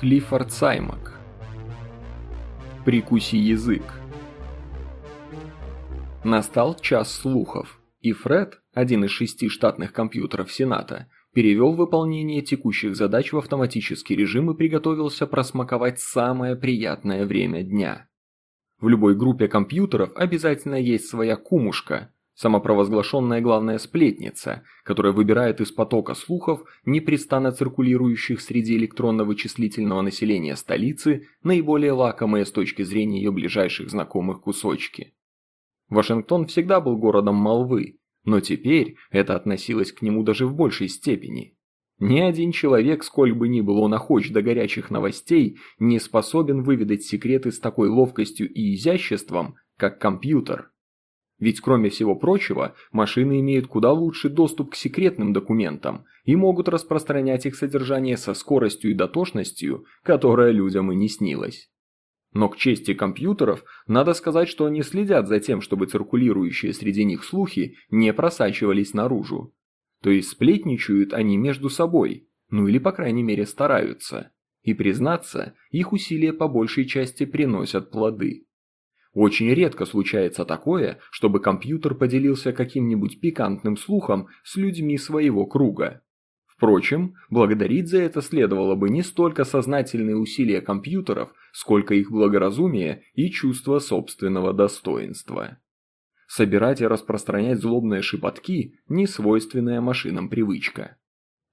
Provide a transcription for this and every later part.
Клиффорд Саймак. Прикуси язык. Настал час слухов, и Фред, один из шести штатных компьютеров Сената, перевел выполнение текущих задач в автоматический режим и приготовился просмаковать самое приятное время дня. В любой группе компьютеров обязательно есть своя кумушка, самопровозглашенная главная сплетница, которая выбирает из потока слухов, непрестанно циркулирующих среди электронно-вычислительного населения столицы, наиболее лакомые с точки зрения ее ближайших знакомых кусочки. Вашингтон всегда был городом молвы, но теперь это относилось к нему даже в большей степени. Ни один человек, сколь бы ни был он охоч до горячих новостей, не способен выведать секреты с такой ловкостью и изяществом, как компьютер. Ведь кроме всего прочего, машины имеют куда лучший доступ к секретным документам и могут распространять их содержание со скоростью и дотошностью, которая людям и не снилась. Но к чести компьютеров, надо сказать, что они следят за тем, чтобы циркулирующие среди них слухи не просачивались наружу. То есть сплетничают они между собой, ну или по крайней мере стараются. И признаться, их усилия по большей части приносят плоды. Очень редко случается такое, чтобы компьютер поделился каким-нибудь пикантным слухом с людьми своего круга. Впрочем, благодарить за это следовало бы не столько сознательные усилия компьютеров, сколько их благоразумие и чувство собственного достоинства. Собирать и распространять злобные шепотки – не свойственная машинам привычка.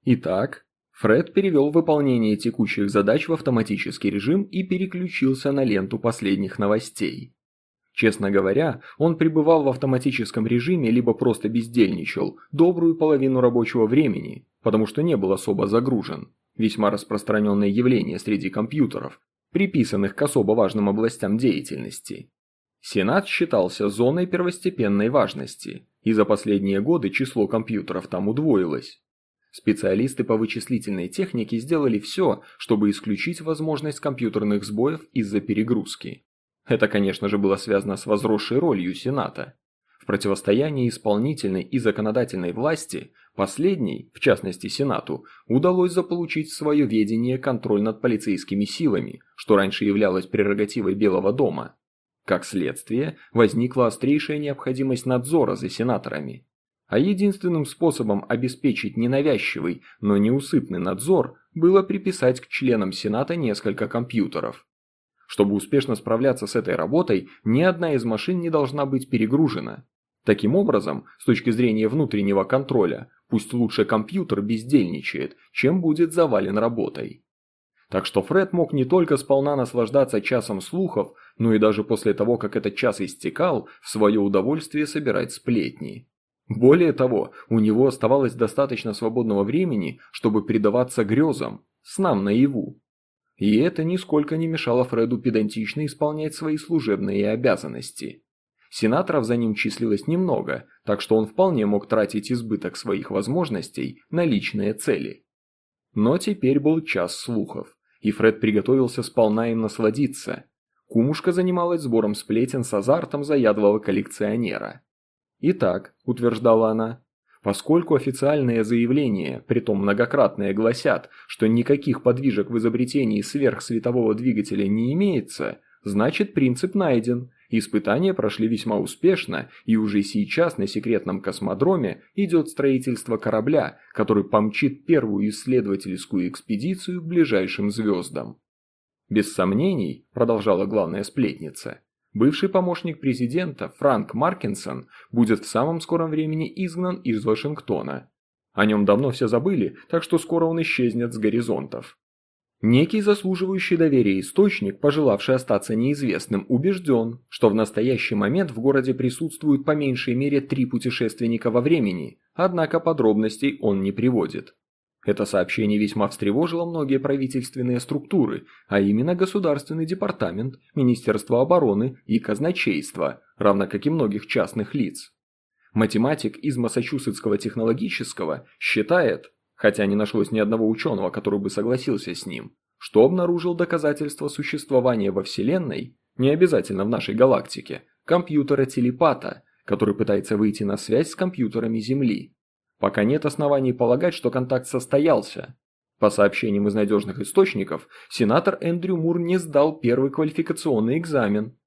Итак, Фред перевел выполнение текущих задач в автоматический режим и переключился на ленту последних новостей. Честно говоря, он пребывал в автоматическом режиме либо просто бездельничал добрую половину рабочего времени, потому что не был особо загружен. Весьма распространенное явление среди компьютеров, приписанных к особо важным областям деятельности. Сенат считался зоной первостепенной важности, и за последние годы число компьютеров там удвоилось. Специалисты по вычислительной технике сделали все, чтобы исключить возможность компьютерных сбоев из-за перегрузки. Это, конечно же, было связано с возросшей ролью Сената. В противостоянии исполнительной и законодательной власти, последней, в частности Сенату, удалось заполучить в свое ведение контроль над полицейскими силами, что раньше являлось прерогативой Белого дома. Как следствие, возникла острейшая необходимость надзора за сенаторами. А единственным способом обеспечить ненавязчивый, но неусыпный надзор было приписать к членам Сената несколько компьютеров. Чтобы успешно справляться с этой работой, ни одна из машин не должна быть перегружена. Таким образом, с точки зрения внутреннего контроля, пусть лучше компьютер бездельничает, чем будет завален работой. Так что Фред мог не только сполна наслаждаться часом слухов, но и даже после того, как этот час истекал, в свое удовольствие собирать сплетни. Более того, у него оставалось достаточно свободного времени, чтобы предаваться грезам, снам наяву. И это нисколько не мешало Фреду педантично исполнять свои служебные обязанности. Сенаторов за ним числилось немного, так что он вполне мог тратить избыток своих возможностей на личные цели. Но теперь был час слухов, и Фред приготовился сполна им насладиться. Кумушка занималась сбором сплетен с азартом заядлого коллекционера. «Итак», – утверждала она, Поскольку официальные заявления, притом многократные, гласят, что никаких подвижек в изобретении сверхсветового двигателя не имеется, значит принцип найден. Испытания прошли весьма успешно, и уже сейчас на секретном космодроме идет строительство корабля, который помчит первую исследовательскую экспедицию к ближайшим звездам. Без сомнений, продолжала главная сплетница, Бывший помощник президента Франк Маркинсон будет в самом скором времени изгнан из Вашингтона. О нем давно все забыли, так что скоро он исчезнет с горизонтов. Некий заслуживающий доверия источник, пожелавший остаться неизвестным, убежден, что в настоящий момент в городе присутствуют по меньшей мере три путешественника во времени, однако подробностей он не приводит. Это сообщение весьма встревожило многие правительственные структуры, а именно Государственный департамент, Министерство обороны и Казначейство, равно как и многих частных лиц. Математик из Массачусетского технологического считает, хотя не нашлось ни одного ученого, который бы согласился с ним, что обнаружил доказательства существования во Вселенной, не обязательно в нашей галактике, компьютера-телепата, который пытается выйти на связь с компьютерами Земли. Пока нет оснований полагать, что контакт состоялся. По сообщениям из надежных источников, сенатор Эндрю Мур не сдал первый квалификационный экзамен.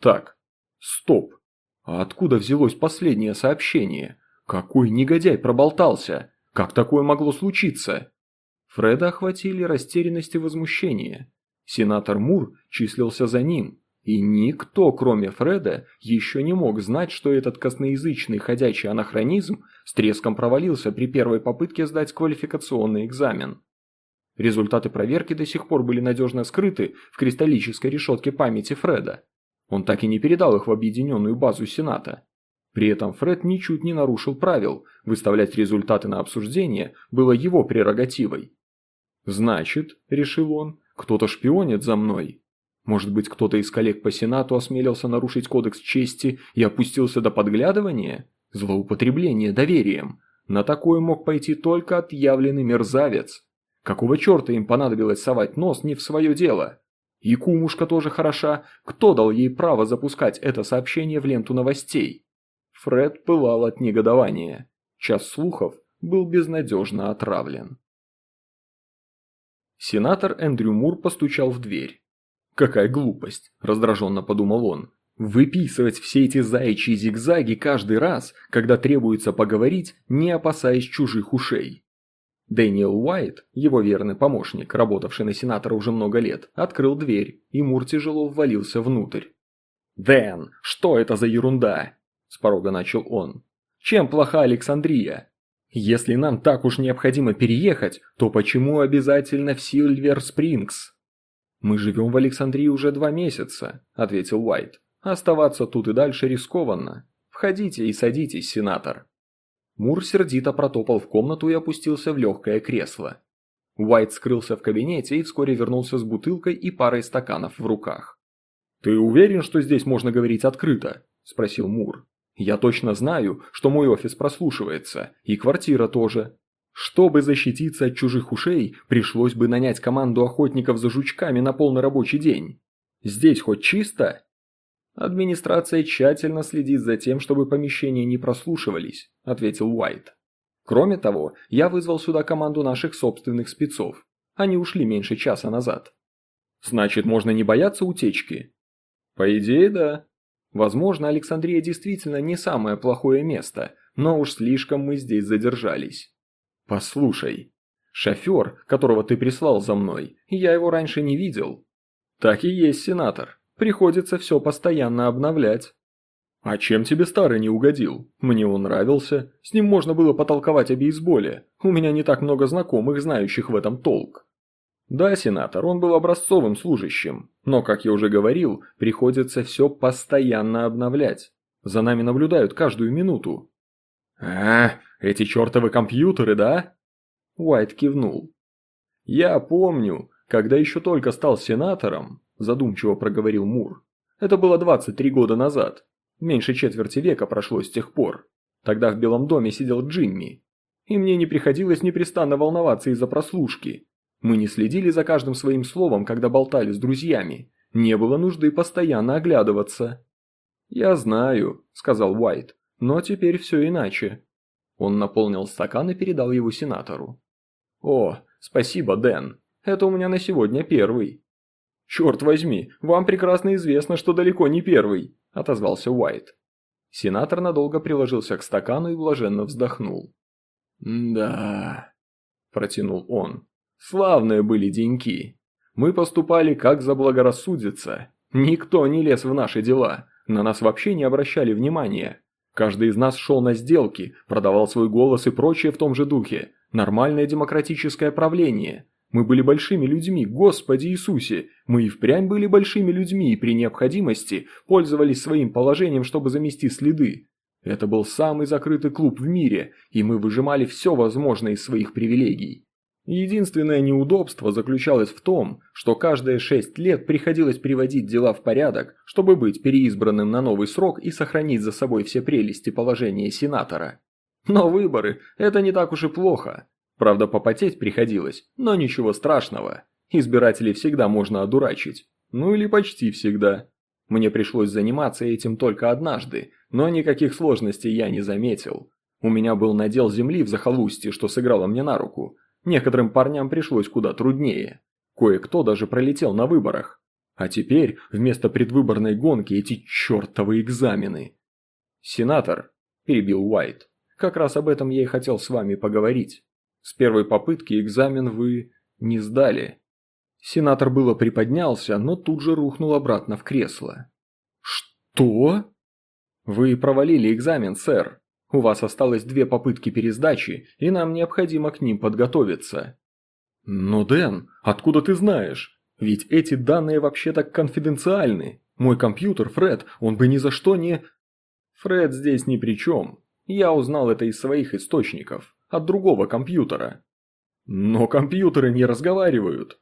Так, стоп. А откуда взялось последнее сообщение? Какой негодяй проболтался? Как такое могло случиться? Фреда охватили растерянность и возмущение. Сенатор Мур числился за ним, и никто, кроме Фреда, еще не мог знать, что этот косноязычный ходячий анахронизм с треском провалился при первой попытке сдать квалификационный экзамен. Результаты проверки до сих пор были надежно скрыты в кристаллической решетке памяти Фреда. Он так и не передал их в объединенную базу Сената. При этом Фред ничуть не нарушил правил, выставлять результаты на обсуждение было его прерогативой. «Значит», – решил он, – «кто-то шпионит за мной». Может быть, кто-то из коллег по Сенату осмелился нарушить кодекс чести и опустился до подглядывания? Злоупотребление доверием. На такое мог пойти только отъявленный мерзавец. Какого черта им понадобилось совать нос не в свое дело? И кумушка тоже хороша. Кто дал ей право запускать это сообщение в ленту новостей? Фред пылал от негодования. Час слухов был безнадежно отравлен. Сенатор Эндрю Мур постучал в дверь. «Какая глупость!» – раздраженно подумал он. «Выписывать все эти заячьи зигзаги каждый раз, когда требуется поговорить, не опасаясь чужих ушей». Дэниел Уайт, его верный помощник, работавший на сенатора уже много лет, открыл дверь, и Мур тяжело ввалился внутрь. «Дэн, что это за ерунда?» – с порога начал он. «Чем плоха Александрия? Если нам так уж необходимо переехать, то почему обязательно в Сильвер-Спрингс?» «Мы живем в Александрии уже два месяца», – ответил Уайт. «Оставаться тут и дальше рискованно. Входите и садитесь, сенатор». Мур сердито протопал в комнату и опустился в легкое кресло. Уайт скрылся в кабинете и вскоре вернулся с бутылкой и парой стаканов в руках. «Ты уверен, что здесь можно говорить открыто?» – спросил Мур. «Я точно знаю, что мой офис прослушивается, и квартира тоже. Чтобы защититься от чужих ушей, пришлось бы нанять команду охотников за жучками на полный рабочий день. Здесь хоть чисто? Администрация тщательно следит за тем, чтобы помещения не прослушивались, ответил Уайт. Кроме того, я вызвал сюда команду наших собственных спецов. Они ушли меньше часа назад. Значит, можно не бояться утечки? По идее, да. Возможно, Александрия действительно не самое плохое место, но уж слишком мы здесь задержались. «Послушай, шофер, которого ты прислал за мной, я его раньше не видел». «Так и есть, сенатор. Приходится все постоянно обновлять». «А чем тебе старый не угодил? Мне он нравился. С ним можно было потолковать о бейсболе. У меня не так много знакомых, знающих в этом толк». «Да, сенатор, он был образцовым служащим. Но, как я уже говорил, приходится все постоянно обновлять. За нами наблюдают каждую минуту». «А, эти чертовы компьютеры, да?» Уайт кивнул. «Я помню, когда еще только стал сенатором», задумчиво проговорил Мур. «Это было 23 года назад. Меньше четверти века прошло с тех пор. Тогда в Белом доме сидел Джимми. И мне не приходилось непрестанно волноваться из-за прослушки. Мы не следили за каждым своим словом, когда болтали с друзьями. Не было нужды постоянно оглядываться». «Я знаю», – сказал Уайт, – «но теперь все иначе. Он наполнил стакан и передал его сенатору. «О, спасибо, Дэн. Это у меня на сегодня первый». «Черт возьми, вам прекрасно известно, что далеко не первый», – отозвался Уайт. Сенатор надолго приложился к стакану и блаженно вздохнул. «Да», – протянул он, – «славные были деньки. Мы поступали как заблагорассудится. Никто не лез в наши дела, на нас вообще не обращали внимания. Каждый из нас шел на сделки, продавал свой голос и прочее в том же духе. Нормальное демократическое правление. Мы были большими людьми, Господи Иисусе! Мы и впрямь были большими людьми и при необходимости пользовались своим положением, чтобы замести следы. Это был самый закрытый клуб в мире, и мы выжимали все возможное из своих привилегий. Единственное неудобство заключалось в том, что каждые шесть лет приходилось приводить дела в порядок, чтобы быть переизбранным на новый срок и сохранить за собой все прелести положения сенатора. Но выборы – это не так уж и плохо. Правда, попотеть приходилось, но ничего страшного. Избирателей всегда можно одурачить. Ну или почти всегда. Мне пришлось заниматься этим только однажды, но никаких сложностей я не заметил. У меня был надел земли в захолустье, что сыграло мне на руку – Некоторым парням пришлось куда труднее. Кое-кто даже пролетел на выборах. А теперь вместо предвыборной гонки эти чертовы экзамены. «Сенатор», – перебил Уайт, – «как раз об этом я и хотел с вами поговорить. С первой попытки экзамен вы не сдали». Сенатор было приподнялся, но тут же рухнул обратно в кресло. «Что?» «Вы провалили экзамен, сэр. У вас осталось две попытки пересдачи, и нам необходимо к ним подготовиться». «Но, Дэн, откуда ты знаешь? Ведь эти данные вообще-то конфиденциальны. Мой компьютер, Фред, он бы ни за что не...» «Фред здесь ни при чем. Я узнал это из своих источников, от другого компьютера». «Но компьютеры не разговаривают».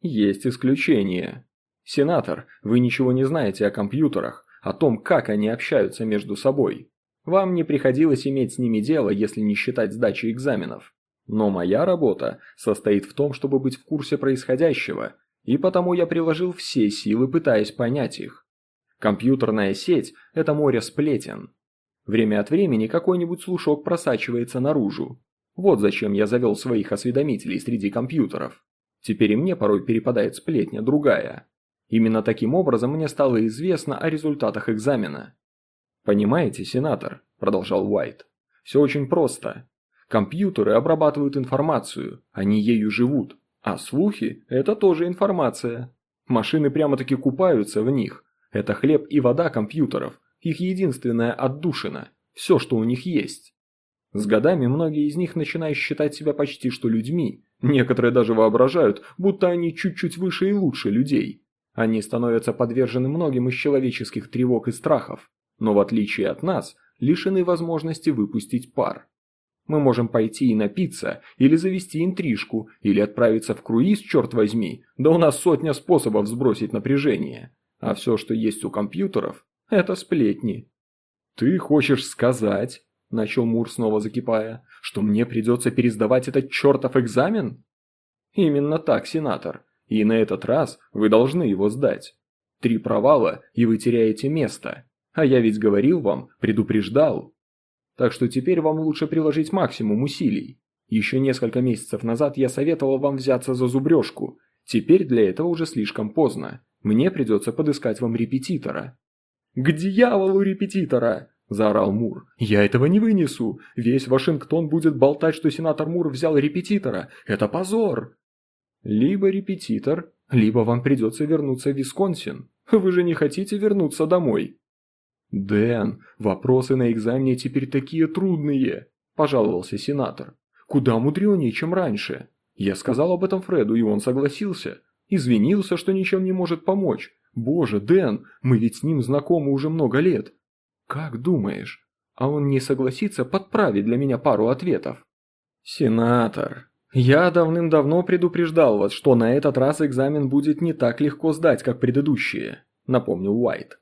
«Есть исключения. Сенатор, вы ничего не знаете о компьютерах, о том, как они общаются между собой. Вам не приходилось иметь с ними дело, если не считать сдачи экзаменов. Но моя работа состоит в том, чтобы быть в курсе происходящего, и потому я приложил все силы, пытаясь понять их. Компьютерная сеть – это море сплетен. Время от времени какой-нибудь слушок просачивается наружу. Вот зачем я завел своих осведомителей среди компьютеров. Теперь и мне порой перепадает сплетня другая. Именно таким образом мне стало известно о результатах экзамена. «Понимаете, сенатор», – продолжал Уайт, – «все очень просто. Компьютеры обрабатывают информацию, они ею живут, а слухи – это тоже информация. Машины прямо-таки купаются в них. Это хлеб и вода компьютеров, их единственная отдушина, все, что у них есть. С годами многие из них начинают считать себя почти что людьми, некоторые даже воображают, будто они чуть-чуть выше и лучше людей. Они становятся подвержены многим из человеческих тревог и страхов, но в отличие от нас, лишены возможности выпустить пар. Мы можем пойти и напиться, или завести интрижку, или отправиться в круиз, черт возьми, да у нас сотня способов сбросить напряжение. А все, что есть у компьютеров, это сплетни. «Ты хочешь сказать, – начал Мур снова закипая, – что мне придется пересдавать этот чертов экзамен?» «Именно так, сенатор. И на этот раз вы должны его сдать. Три провала, и вы теряете место. А я ведь говорил вам, предупреждал. Так что теперь вам лучше приложить максимум усилий. Еще несколько месяцев назад я советовал вам взяться за зубрежку. Теперь для этого уже слишком поздно. Мне придется подыскать вам репетитора». «К дьяволу репетитора!» – заорал Мур. «Я этого не вынесу! Весь Вашингтон будет болтать, что сенатор Мур взял репетитора! Это позор!» Либо репетитор, либо вам придется вернуться в Висконсин. Вы же не хотите вернуться домой. «Дэн, вопросы на экзамене теперь такие трудные», – пожаловался сенатор. «Куда мудренее, чем раньше. Я сказал об этом Фреду, и он согласился. Извинился, что ничем не может помочь. Боже, Дэн, мы ведь с ним знакомы уже много лет. Как думаешь, а он не согласится подправить для меня пару ответов?» «Сенатор», «Я давным-давно предупреждал вас, что на этот раз экзамен будет не так легко сдать, как предыдущие», – напомнил Уайт.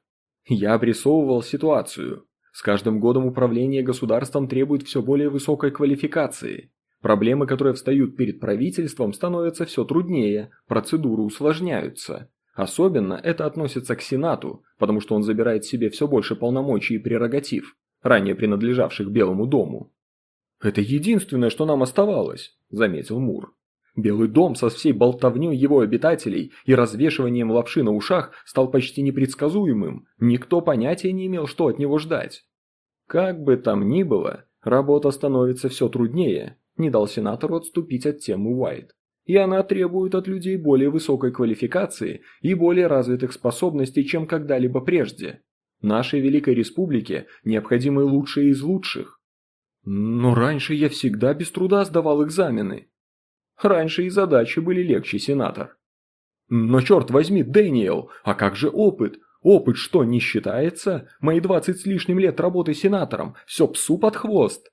«Я обрисовывал ситуацию. С каждым годом управление государством требует все более высокой квалификации. Проблемы, которые встают перед правительством, становятся все труднее, процедуры усложняются. Особенно это относится к Сенату, потому что он забирает себе все больше полномочий и прерогатив, ранее принадлежавших Белому дому. «Это единственное, что нам оставалось», – заметил Мур. Белый дом со всей болтовней его обитателей и развешиванием лапши на ушах стал почти непредсказуемым, никто понятия не имел, что от него ждать. Как бы там ни было, работа становится все труднее, не дал сенатору отступить от темы Уайт. И она требует от людей более высокой квалификации и более развитых способностей, чем когда-либо прежде. Нашей Великой Республике необходимы лучшие из лучших. Но раньше я всегда без труда сдавал экзамены. Раньше и задачи были легче, сенатор. Но черт возьми, Дэниел, а как же опыт? Опыт что, не считается? Мои двадцать с лишним лет работы сенатором, все псу под хвост.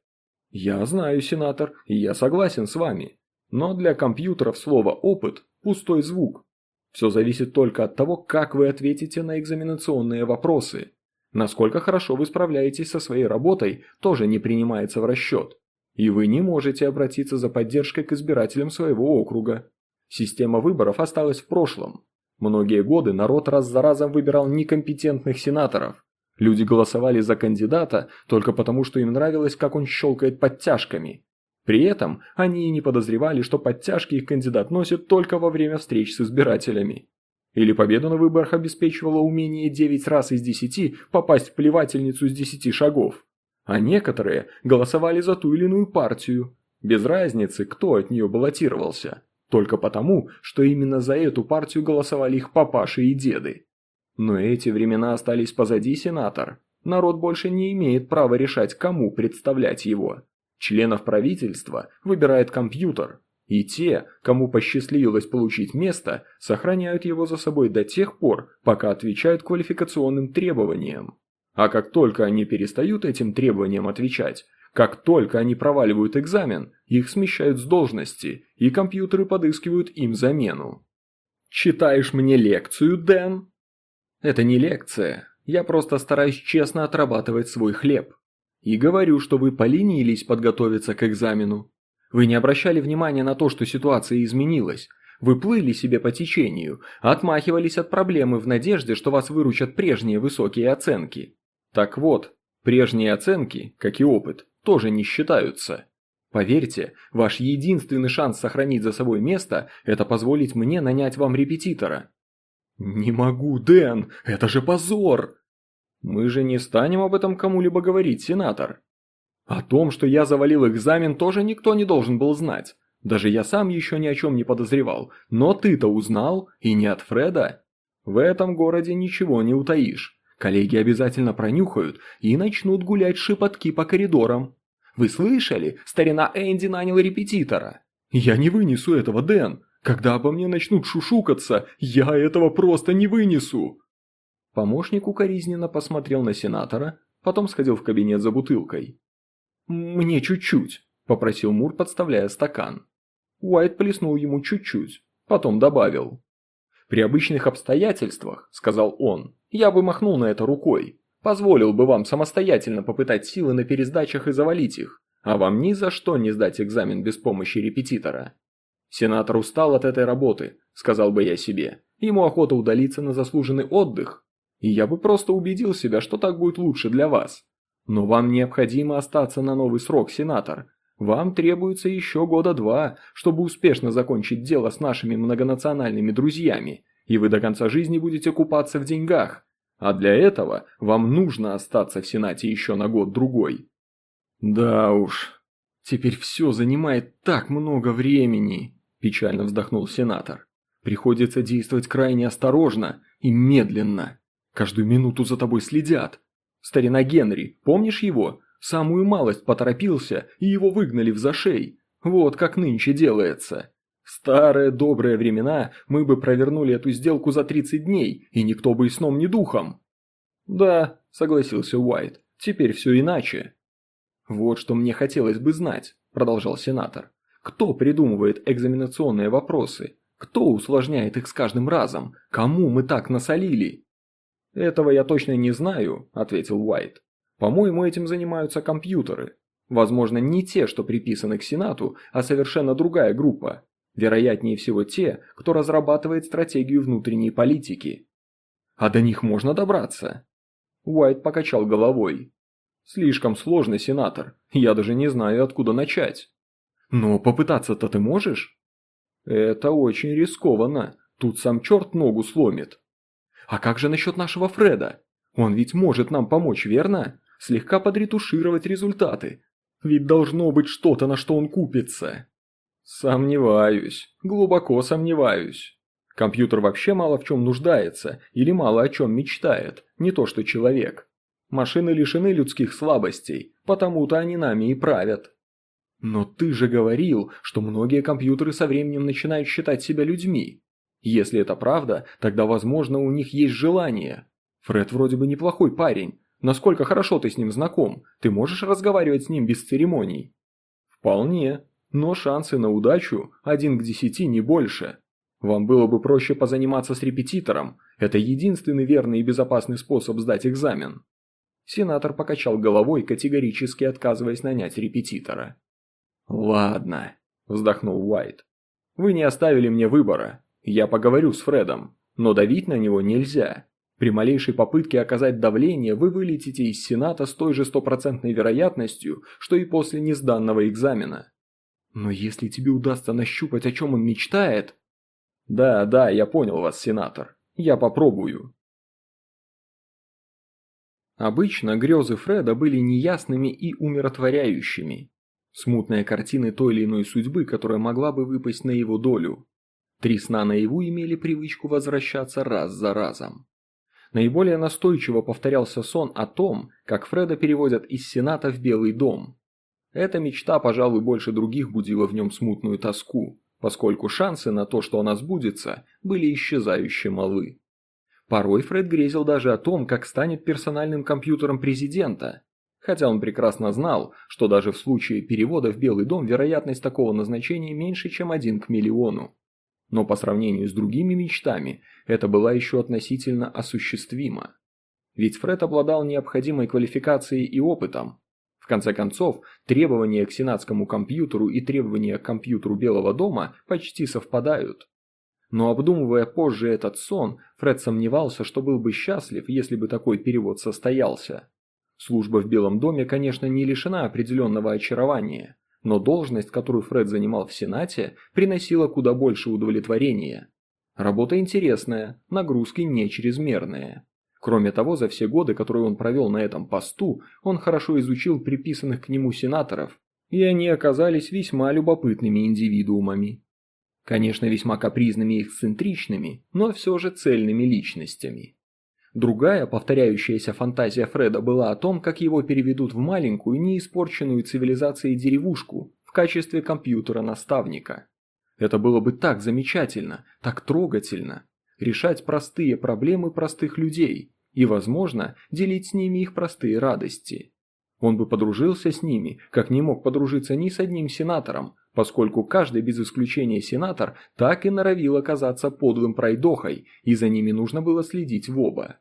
Я знаю, сенатор, и я согласен с вами. Но для компьютеров слово «опыт» – пустой звук. Все зависит только от того, как вы ответите на экзаменационные вопросы. Насколько хорошо вы справляетесь со своей работой, тоже не принимается в расчет. И вы не можете обратиться за поддержкой к избирателям своего округа. Система выборов осталась в прошлом. Многие годы народ раз за разом выбирал некомпетентных сенаторов. Люди голосовали за кандидата только потому, что им нравилось, как он щелкает подтяжками. При этом они и не подозревали, что подтяжки их кандидат носит только во время встреч с избирателями. Или победу на выборах обеспечивало умение 9 раз из 10 попасть в плевательницу с 10 шагов. А некоторые голосовали за ту или иную партию, без разницы, кто от нее баллотировался, только потому, что именно за эту партию голосовали их папаши и деды. Но эти времена остались позади, сенатор. Народ больше не имеет права решать, кому представлять его. Членов правительства выбирает компьютер, и те, кому посчастливилось получить место, сохраняют его за собой до тех пор, пока отвечают квалификационным требованиям. А как только они перестают этим требованиям отвечать, как только они проваливают экзамен, их смещают с должности, и компьютеры подыскивают им замену. «Читаешь мне лекцию, Дэн?» «Это не лекция. Я просто стараюсь честно отрабатывать свой хлеб. И говорю, что вы поленились подготовиться к экзамену. Вы не обращали внимания на то, что ситуация изменилась. Вы плыли себе по течению, отмахивались от проблемы в надежде, что вас выручат прежние высокие оценки. Так вот, прежние оценки, как и опыт, тоже не считаются. Поверьте, ваш единственный шанс сохранить за собой место – это позволить мне нанять вам репетитора. Не могу, Дэн, это же позор! Мы же не станем об этом кому-либо говорить, сенатор. О том, что я завалил экзамен, тоже никто не должен был знать. Даже я сам еще ни о чем не подозревал. Но ты-то узнал, и не от Фреда. В этом городе ничего не утаишь. Коллеги обязательно пронюхают и начнут гулять шепотки по коридорам. Вы слышали? Старина Энди нанял репетитора. Я не вынесу этого, Дэн. Когда обо мне начнут шушукаться, я этого просто не вынесу. Помощник укоризненно посмотрел на сенатора, потом сходил в кабинет за бутылкой. «Мне чуть-чуть», – попросил Мур, подставляя стакан. Уайт плеснул ему чуть-чуть, потом добавил. «При обычных обстоятельствах», – сказал он, – «я бы махнул на это рукой. Позволил бы вам самостоятельно попытать силы на пересдачах и завалить их, а вам ни за что не сдать экзамен без помощи репетитора. Сенатор устал от этой работы, сказал бы я себе. Ему охота удалиться на заслуженный отдых. И я бы просто убедил себя, что так будет лучше для вас. Но вам необходимо остаться на новый срок, сенатор. Вам требуется еще года два, чтобы успешно закончить дело с нашими многонациональными друзьями, и вы до конца жизни будете купаться в деньгах, а для этого вам нужно остаться в Сенате еще на год-другой. Да уж, теперь все занимает так много времени, печально вздохнул сенатор. Приходится действовать крайне осторожно и медленно. Каждую минуту за тобой следят. Старина Генри, помнишь его? Самую малость поторопился, и его выгнали в зашей. Вот как нынче делается. В старые добрые времена мы бы провернули эту сделку за 30 дней, и никто бы и сном ни духом. Да, согласился Уайт, теперь все иначе. Вот что мне хотелось бы знать, продолжал сенатор. Кто придумывает экзаменационные вопросы? Кто усложняет их с каждым разом? Кому мы так насолили? Этого я точно не знаю, ответил Уайт. По-моему, этим занимаются компьютеры. Возможно, не те, что приписаны к Сенату, а совершенно другая группа. Вероятнее всего те, кто разрабатывает стратегию внутренней политики. А до них можно добраться? Уайт покачал головой. Слишком сложный сенатор, я даже не знаю, откуда начать. Но попытаться-то ты можешь? Это очень рискованно, тут сам черт ногу сломит. А как же насчет нашего Фреда? Он ведь может нам помочь, верно? Слегка подретушировать результаты. Ведь должно быть что-то, на что он купится. Сомневаюсь, глубоко сомневаюсь. Компьютер вообще мало в чем нуждается или мало о чем мечтает, не то что человек. Машины лишены людских слабостей, потому-то они нами и правят. Но ты же говорил, что многие компьютеры со временем начинают считать себя людьми. Если это правда, тогда, возможно, у них есть желание. Фред вроде бы неплохой парень. Насколько хорошо ты с ним знаком? Ты можешь разговаривать с ним без церемоний? Вполне но шансы на удачу один к десяти не больше. Вам было бы проще позаниматься с репетитором, это единственный верный и безопасный способ сдать экзамен. Сенатор покачал головой, категорически отказываясь нанять репетитора. «Ладно», – вздохнул Уайт. «Вы не оставили мне выбора. Я поговорю с Фредом, но давить на него нельзя. При малейшей попытке оказать давление вы вылетите из Сената с той же стопроцентной вероятностью, что и после несданного экзамена. Но если тебе удастся нащупать, о чем он мечтает... Да, да, я понял вас, сенатор. Я попробую. Обычно грезы Фреда были неясными и умиротворяющими. Смутные картины той или иной судьбы, которая могла бы выпасть на его долю. Три сна наяву имели привычку возвращаться раз за разом. Наиболее настойчиво повторялся сон о том, как Фреда переводят из Сената в Белый дом. Эта мечта, пожалуй, больше других будила в нем смутную тоску, поскольку шансы на то, что она сбудется, были исчезающе малы. Порой Фред грезил даже о том, как станет персональным компьютером президента, хотя он прекрасно знал, что даже в случае перевода в Белый дом вероятность такого назначения меньше, чем один к миллиону. Но по сравнению с другими мечтами, это была еще относительно осуществима. Ведь Фред обладал необходимой квалификацией и опытом. В конце концов, требования к сенатскому компьютеру и требования к компьютеру Белого дома почти совпадают. Но обдумывая позже этот сон, Фред сомневался, что был бы счастлив, если бы такой перевод состоялся. Служба в Белом доме, конечно, не лишена определенного очарования, но должность, которую Фред занимал в Сенате, приносила куда больше удовлетворения. Работа интересная, нагрузки не чрезмерные. Кроме того, за все годы, которые он провел на этом посту, он хорошо изучил приписанных к нему сенаторов, и они оказались весьма любопытными индивидуумами. Конечно, весьма капризными и эксцентричными, но все же цельными личностями. Другая, повторяющаяся фантазия Фреда была о том, как его переведут в маленькую, неиспорченную цивилизацией деревушку в качестве компьютера-наставника. Это было бы так замечательно, так трогательно. Решать простые проблемы простых людей и, возможно, делить с ними их простые радости. Он бы подружился с ними, как не мог подружиться ни с одним сенатором, поскольку каждый без исключения сенатор так и норовил оказаться подлым пройдохой, и за ними нужно было следить в оба.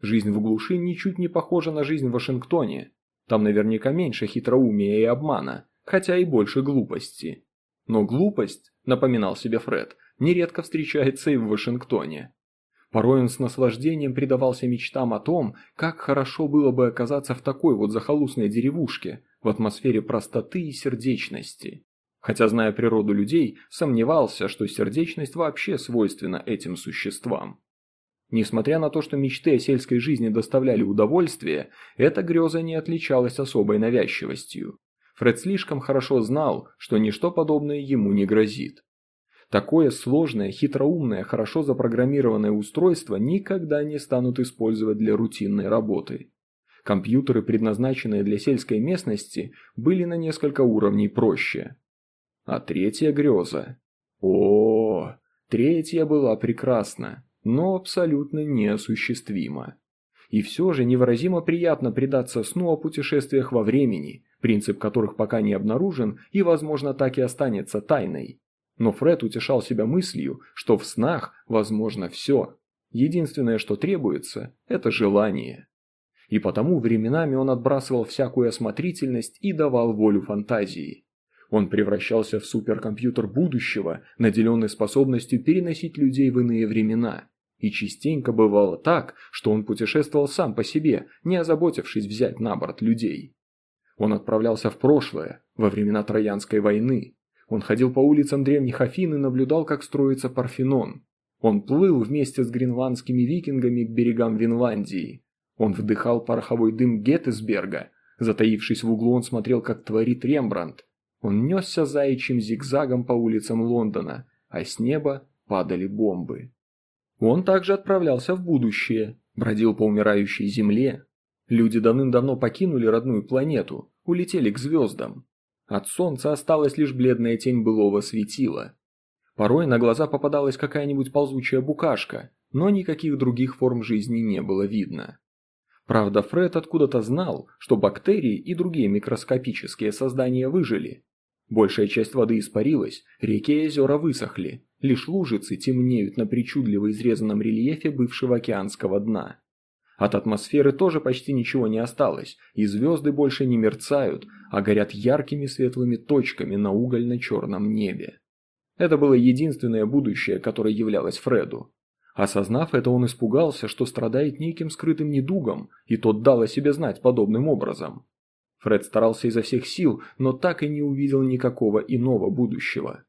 Жизнь в глуши ничуть не похожа на жизнь в Вашингтоне. Там наверняка меньше хитроумия и обмана, хотя и больше глупости. Но глупость, напоминал себе Фред, нередко встречается и в Вашингтоне. Порой он с наслаждением предавался мечтам о том, как хорошо было бы оказаться в такой вот захолустной деревушке, в атмосфере простоты и сердечности хотя, зная природу людей, сомневался, что сердечность вообще свойственна этим существам. Несмотря на то, что мечты о сельской жизни доставляли удовольствие, эта греза не отличалась особой навязчивостью. Фред слишком хорошо знал, что ничто подобное ему не грозит. Такое сложное, хитроумное, хорошо запрограммированное устройство никогда не станут использовать для рутинной работы. Компьютеры, предназначенные для сельской местности, были на несколько уровней проще. А третья греза. О, третья была прекрасна, но абсолютно неосуществима. И все же невыразимо приятно предаться сну о путешествиях во времени, принцип которых пока не обнаружен и, возможно, так и останется тайной. Но Фред утешал себя мыслью, что в снах возможно все. Единственное, что требуется, это желание. И потому временами он отбрасывал всякую осмотрительность и давал волю фантазии. Он превращался в суперкомпьютер будущего, наделенный способностью переносить людей в иные времена. И частенько бывало так, что он путешествовал сам по себе, не озаботившись взять на борт людей. Он отправлялся в прошлое, во времена Троянской войны. Он ходил по улицам древних Афин и наблюдал, как строится Парфенон. Он плыл вместе с гренландскими викингами к берегам Винландии. Он вдыхал пороховой дым Геттесберга. Затаившись в углу, он смотрел, как творит Рембрандт. Он несся заячьим зигзагом по улицам Лондона, а с неба падали бомбы. Он также отправлялся в будущее, бродил по умирающей земле. Люди давным-давно покинули родную планету, улетели к звездам. От солнца осталась лишь бледная тень былого светила. Порой на глаза попадалась какая-нибудь ползучая букашка, но никаких других форм жизни не было видно. Правда, Фред откуда-то знал, что бактерии и другие микроскопические создания выжили, Большая часть воды испарилась, реки и озера высохли, лишь лужицы темнеют на причудливо изрезанном рельефе бывшего океанского дна. От атмосферы тоже почти ничего не осталось, и звезды больше не мерцают, а горят яркими светлыми точками на угольно-черном небе. Это было единственное будущее, которое являлось Фреду. Осознав это, он испугался, что страдает неким скрытым недугом, и тот дал о себе знать подобным образом. Фред старался изо всех сил, но так и не увидел никакого иного будущего.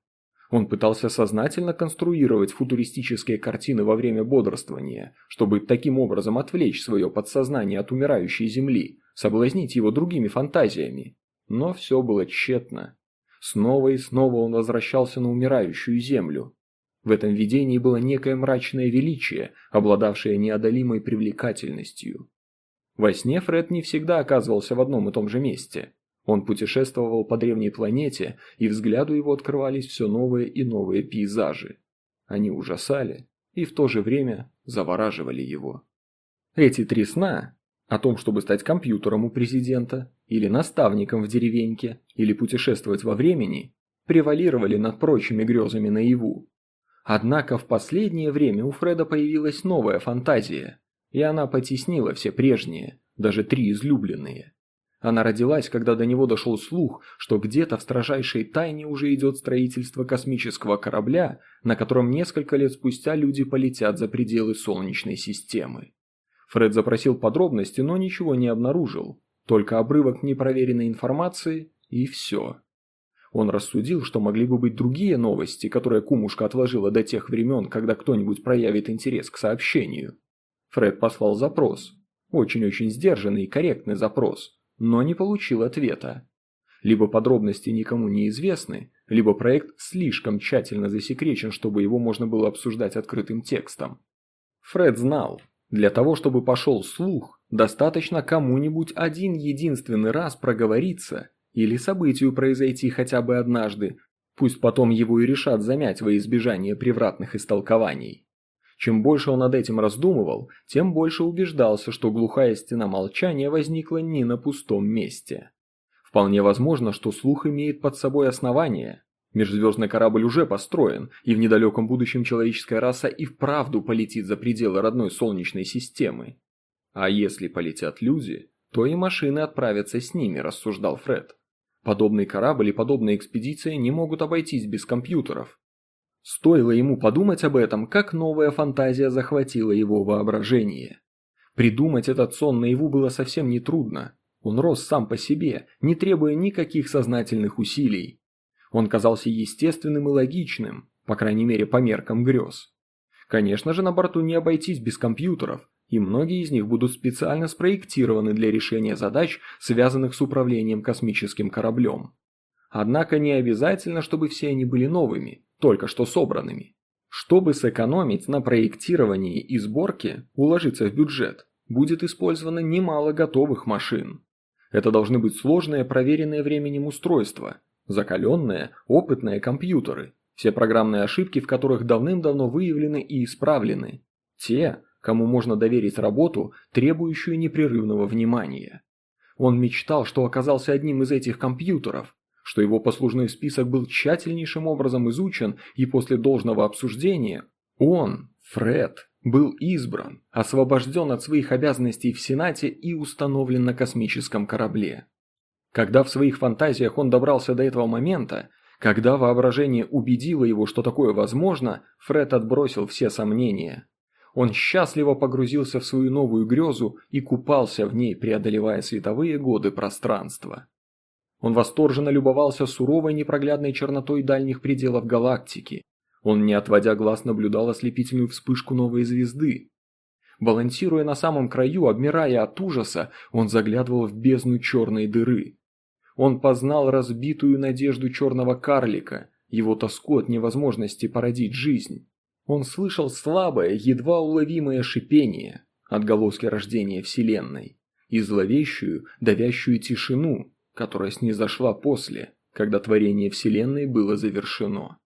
Он пытался сознательно конструировать футуристические картины во время бодрствования, чтобы таким образом отвлечь свое подсознание от умирающей Земли, соблазнить его другими фантазиями. Но все было тщетно. Снова и снова он возвращался на умирающую Землю. В этом видении было некое мрачное величие, обладавшее неодолимой привлекательностью. Во сне Фред не всегда оказывался в одном и том же месте. Он путешествовал по древней планете, и взгляду его открывались все новые и новые пейзажи. Они ужасали и в то же время завораживали его. Эти три сна о том, чтобы стать компьютером у президента, или наставником в деревеньке, или путешествовать во времени, превалировали над прочими грезами наяву. Однако в последнее время у Фреда появилась новая фантазия, и она потеснила все прежние, даже три излюбленные. Она родилась, когда до него дошел слух, что где-то в строжайшей тайне уже идет строительство космического корабля, на котором несколько лет спустя люди полетят за пределы Солнечной системы. Фред запросил подробности, но ничего не обнаружил, только обрывок непроверенной информации и все. Он рассудил, что могли бы быть другие новости, которые кумушка отложила до тех времен, когда кто-нибудь проявит интерес к сообщению. Фред послал запрос. Очень-очень сдержанный и корректный запрос но не получил ответа. Либо подробности никому не известны, либо проект слишком тщательно засекречен, чтобы его можно было обсуждать открытым текстом. Фред знал, для того, чтобы пошел слух, достаточно кому-нибудь один единственный раз проговориться или событию произойти хотя бы однажды, пусть потом его и решат замять во избежание превратных истолкований. Чем больше он над этим раздумывал, тем больше убеждался, что глухая стена молчания возникла не на пустом месте. Вполне возможно, что слух имеет под собой основание. Межзвездный корабль уже построен, и в недалеком будущем человеческая раса и вправду полетит за пределы родной Солнечной системы. А если полетят люди, то и машины отправятся с ними, рассуждал Фред. Подобный корабль и подобная экспедиция не могут обойтись без компьютеров. Стоило ему подумать об этом, как новая фантазия захватила его воображение. Придумать этот сон наяву было совсем нетрудно. Он рос сам по себе, не требуя никаких сознательных усилий. Он казался естественным и логичным, по крайней мере по меркам грез. Конечно же, на борту не обойтись без компьютеров, и многие из них будут специально спроектированы для решения задач, связанных с управлением космическим кораблем. Однако не обязательно, чтобы все они были новыми, только что собранными. Чтобы сэкономить на проектировании и сборке, уложиться в бюджет, будет использовано немало готовых машин. Это должны быть сложные, проверенные временем устройства, закаленные, опытные компьютеры, все программные ошибки в которых давным-давно выявлены и исправлены. Те, кому можно доверить работу, требующую непрерывного внимания. Он мечтал, что оказался одним из этих компьютеров, что его послужной список был тщательнейшим образом изучен и после должного обсуждения он, Фред, был избран, освобожден от своих обязанностей в Сенате и установлен на космическом корабле. Когда в своих фантазиях он добрался до этого момента, когда воображение убедило его, что такое возможно, Фред отбросил все сомнения. Он счастливо погрузился в свою новую грезу и купался в ней, преодолевая световые годы пространства. Он восторженно любовался суровой непроглядной чернотой дальних пределов галактики. Он, не отводя глаз, наблюдал ослепительную вспышку новой звезды. Балансируя на самом краю, обмирая от ужаса, он заглядывал в бездну черной дыры. Он познал разбитую надежду черного карлика, его тоску от невозможности породить жизнь. Он слышал слабое, едва уловимое шипение, отголоски рождения Вселенной, и зловещую, давящую тишину, которая снизошла после, когда творение Вселенной было завершено.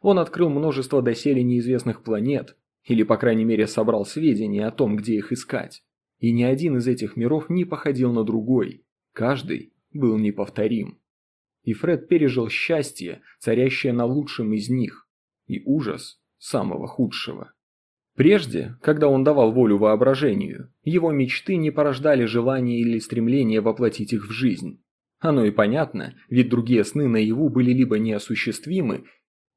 Он открыл множество доселе неизвестных планет, или по крайней мере собрал сведения о том, где их искать. И ни один из этих миров не походил на другой, каждый был неповторим. И Фред пережил счастье, царящее на лучшем из них, и ужас самого худшего. Прежде, когда он давал волю воображению, его мечты не порождали желания или стремления воплотить их в жизнь. Оно и понятно, ведь другие сны наяву были либо неосуществимы,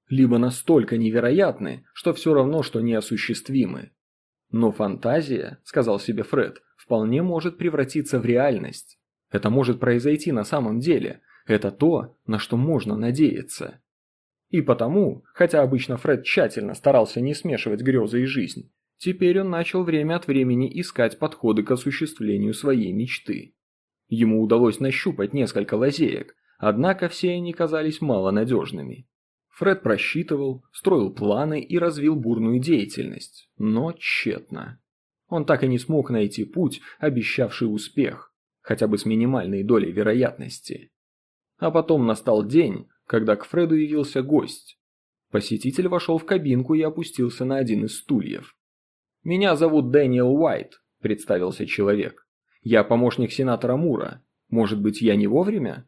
либо настолько невероятны, что все равно, что неосуществимы. Но фантазия, сказал себе Фред, вполне может превратиться в реальность. Это может произойти на самом деле. Это то, на что можно надеяться. И потому, хотя обычно Фред тщательно старался не смешивать грезы и жизнь, теперь он начал время от времени искать подходы к осуществлению своей мечты. Ему удалось нащупать несколько лазеек, однако все они казались малонадежными. Фред просчитывал, строил планы и развил бурную деятельность, но тщетно. Он так и не смог найти путь, обещавший успех, хотя бы с минимальной долей вероятности. А потом настал день, когда к Фреду явился гость. Посетитель вошел в кабинку и опустился на один из стульев. «Меня зовут Дэниел Уайт», – представился человек. «Я помощник сенатора Мура. Может быть, я не вовремя?»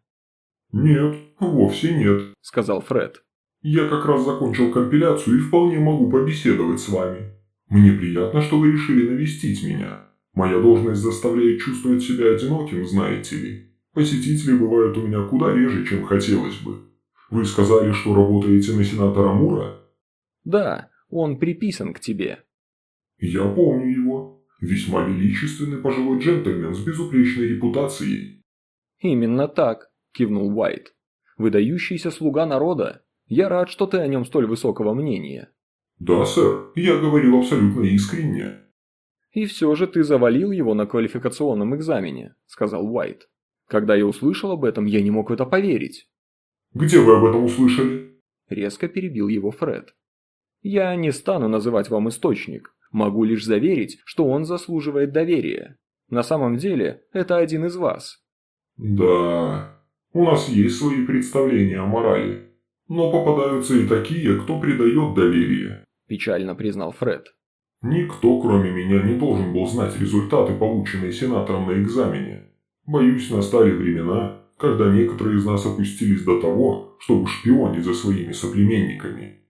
«Нет, вовсе нет», – сказал Фред. «Я как раз закончил компиляцию и вполне могу побеседовать с вами. Мне приятно, что вы решили навестить меня. Моя должность заставляет чувствовать себя одиноким, знаете ли. Посетители бывают у меня куда реже, чем хотелось бы. Вы сказали, что работаете на сенатора Мура? Да, он приписан к тебе. Я помню. Весьма величественный пожилой джентльмен с безупречной репутацией. Именно так, кивнул Уайт. Выдающийся слуга народа. Я рад, что ты о нем столь высокого мнения. Да, сэр, я говорил абсолютно искренне. «И все же ты завалил его на квалификационном экзамене», – сказал Уайт. «Когда я услышал об этом, я не мог в это поверить». «Где вы об этом услышали?» – резко перебил его Фред. «Я не стану называть вам источник. Могу лишь заверить, что он заслуживает доверия. На самом деле, это один из вас». «Да, у нас есть свои представления о морали. Но попадаются и такие, кто придает доверие», – печально признал Фред. Никто, кроме меня, не должен был знать результаты, полученные сенатором на экзамене. Боюсь, настали времена, когда некоторые из нас опустились до того, чтобы шпионить за своими соплеменниками.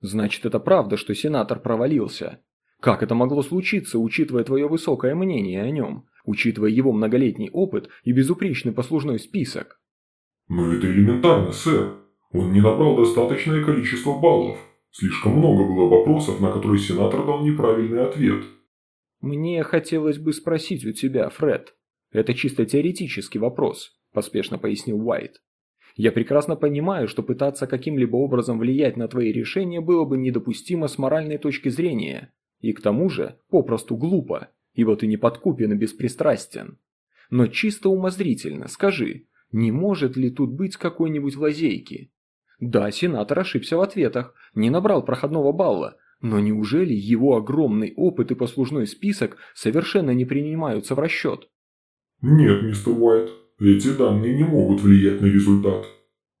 Значит, это правда, что сенатор провалился. Как это могло случиться, учитывая твое высокое мнение о нем, учитывая его многолетний опыт и безупречный послужной список? Но это элементарно, сэр. Он не набрал достаточное количество баллов. Слишком много было вопросов, на которые сенатор дал неправильный ответ. «Мне хотелось бы спросить у тебя, Фред. Это чисто теоретический вопрос», – поспешно пояснил Уайт. «Я прекрасно понимаю, что пытаться каким-либо образом влиять на твои решения было бы недопустимо с моральной точки зрения. И к тому же попросту глупо, ибо ты не подкупен и беспристрастен. Но чисто умозрительно скажи, не может ли тут быть какой-нибудь лазейки? Да, сенатор ошибся в ответах, не набрал проходного балла, но неужели его огромный опыт и послужной список совершенно не принимаются в расчет? Нет, мистер Уайт, эти данные не могут влиять на результат.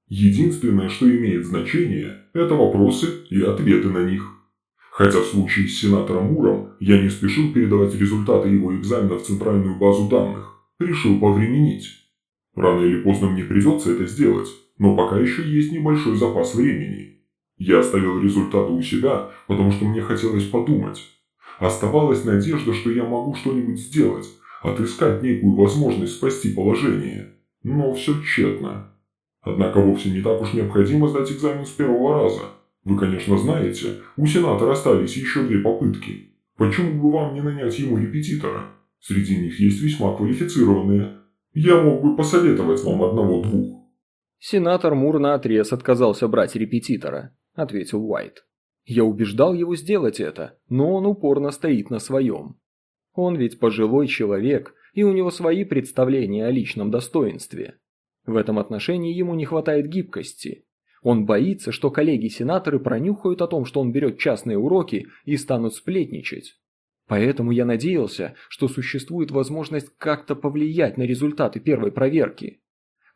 Единственное, что имеет значение, это вопросы и ответы на них. Хотя в случае с сенатором Муром я не спешил передавать результаты его экзамена в центральную базу данных, решил повременить. Рано или поздно мне придется это сделать, но пока еще есть небольшой запас времени. Я оставил результаты у себя, потому что мне хотелось подумать. Оставалась надежда, что я могу что-нибудь сделать, отыскать некую возможность спасти положение. Но все тщетно. Однако вовсе не так уж необходимо сдать экзамен с первого раза. Вы, конечно, знаете, у сенатора остались еще две попытки. Почему бы вам не нанять ему репетитора? Среди них есть весьма квалифицированные. Я мог бы посоветовать вам одного-двух. «Сенатор Мур наотрез отказался брать репетитора», – ответил Уайт. «Я убеждал его сделать это, но он упорно стоит на своем. Он ведь пожилой человек, и у него свои представления о личном достоинстве. В этом отношении ему не хватает гибкости. Он боится, что коллеги-сенаторы пронюхают о том, что он берет частные уроки и станут сплетничать. Поэтому я надеялся, что существует возможность как-то повлиять на результаты первой проверки.